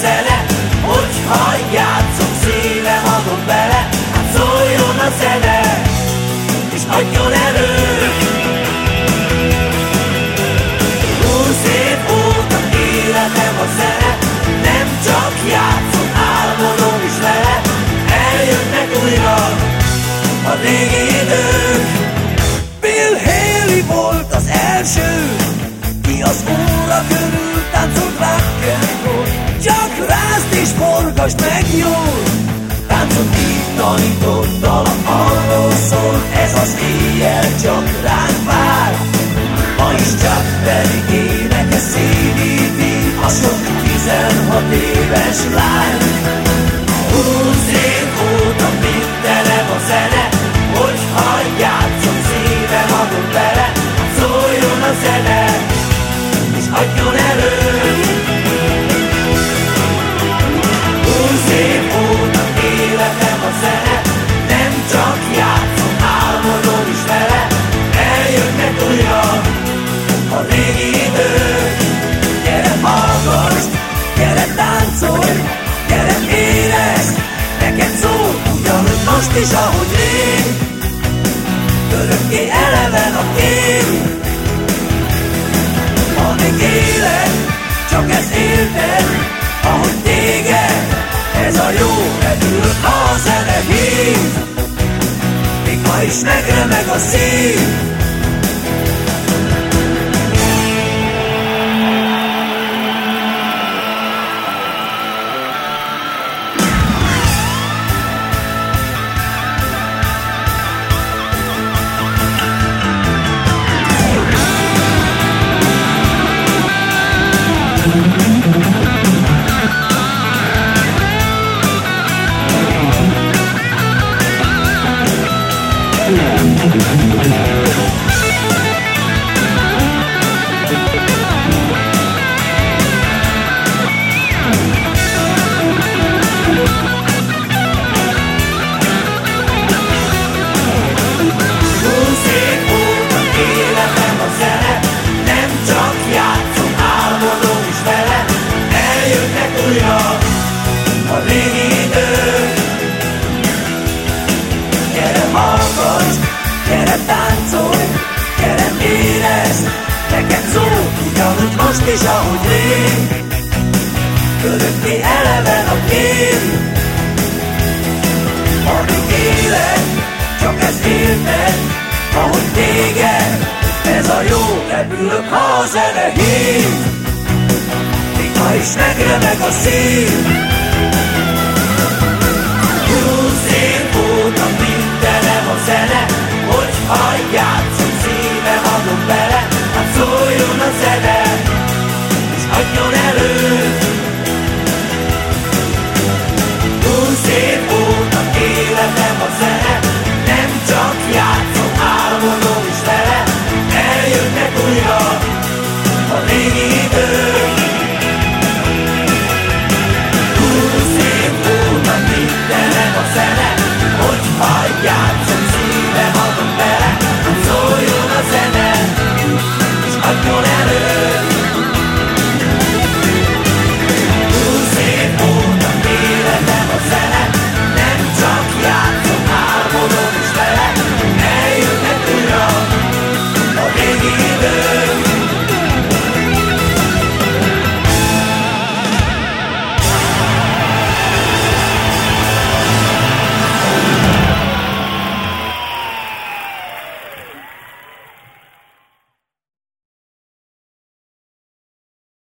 zene Hogyha játszom, szívem adom bele Hát szóljon a zene És adjon erőt Húsz év óta életem a zene Nem csak játszom, álmodom is vele Eljönnek újra a régi idők. Bill Haley volt az első Ki az óra körül forgasd meg jól! Táncot így tanított dala arról szól Ez az éjjel csak ránk vár. Ma is csak pedig éneke szédíti A sok 16 éves lány. Húsz most is, ahogy rég. Örökké eleven a kép. Amíg élek, csak ez élted Ahogy téged, ez a jó repül A zene hív. Még ma is megremeg a szív régi idők. Gyere hallgass, gyere táncolj Gyere érezd, neked szól Ugyanúgy most is, ahogy rég Örökké eleven a kép. Amíg élek, csak ez élted, ahogy téged, ez a jó, repülök, ha a zene hív, még ma is megremeg a szív. known at earth.